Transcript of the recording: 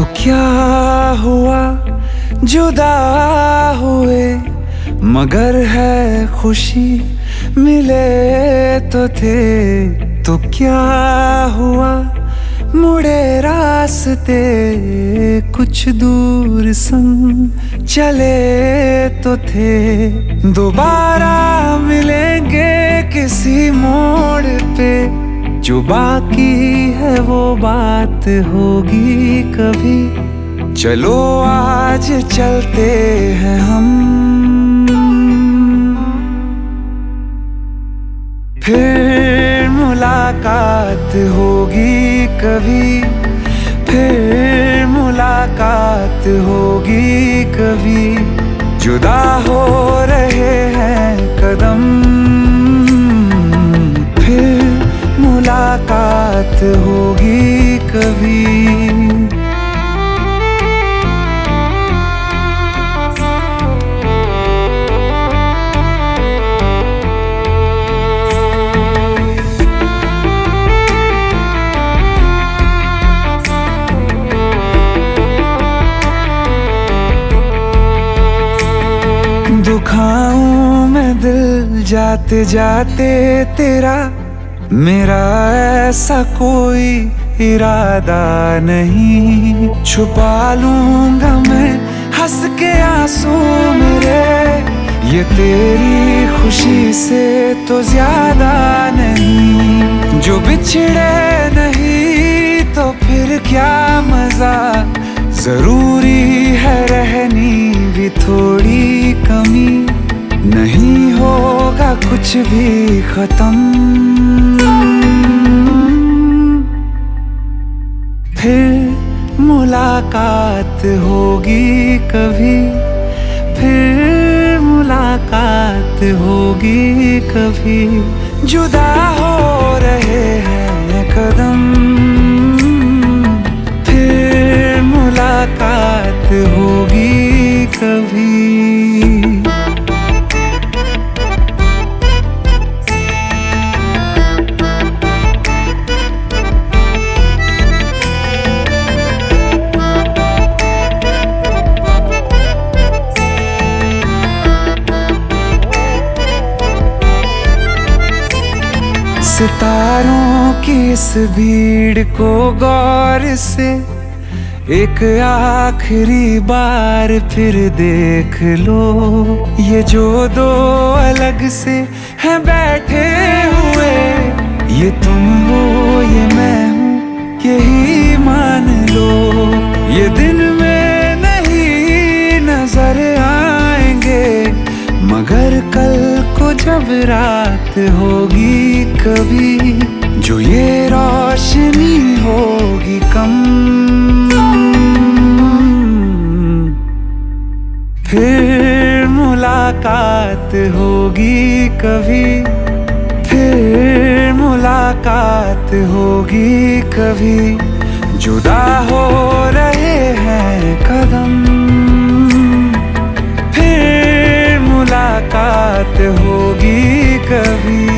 क्या हुआ? जुदा हुए, मगर है खुशी, मिले तो थे। तो क्या हुआ? मुड़े रास्ते, कुछ दूर संग चले तो थे। दोबारा मिलेंगे किसी मोड़ पे। जो बाकी है वो बात होगी कभी। चलो आज चलते हैं हम। फिर मुलाकात होगी कभी। फिर मुलाकात होगी कभी। जुदा हो रहे मुलाकात होगी कभी। दुखाऊं मैं दिल जाते जाते तेरा मेरा ऐसा कोई इरादा नहीं। छुपा लूँगा मैं हंस के आँसू मेरे। ये तेरी खुशी से तो ज़्यादा नहीं। जो बिछड़े नहीं तो फिर क्या मज़ा? ज़रूरी कुछ भी खत्म। फिर मुलाकात होगी कभी। फिर मुलाकात होगी कभी। जुदा हो रहे हैं कदम। फिर मुलाकात होगी सितारों की इस भीड़ को गौर से एक आखिरी बार फिर देख लो। ये जो दो अलग से हैं बैठे हुए, ये तुम हो, ये मैं हूँ, यही मान लो। ये दिन जब रात होगी कभी, जो ये रोशनी होगी कम। फिर मुलाकात होगी कभी, फिर मुलाकात होगी कभी। जुदा हो रहे हैं कदम। होगी कभी।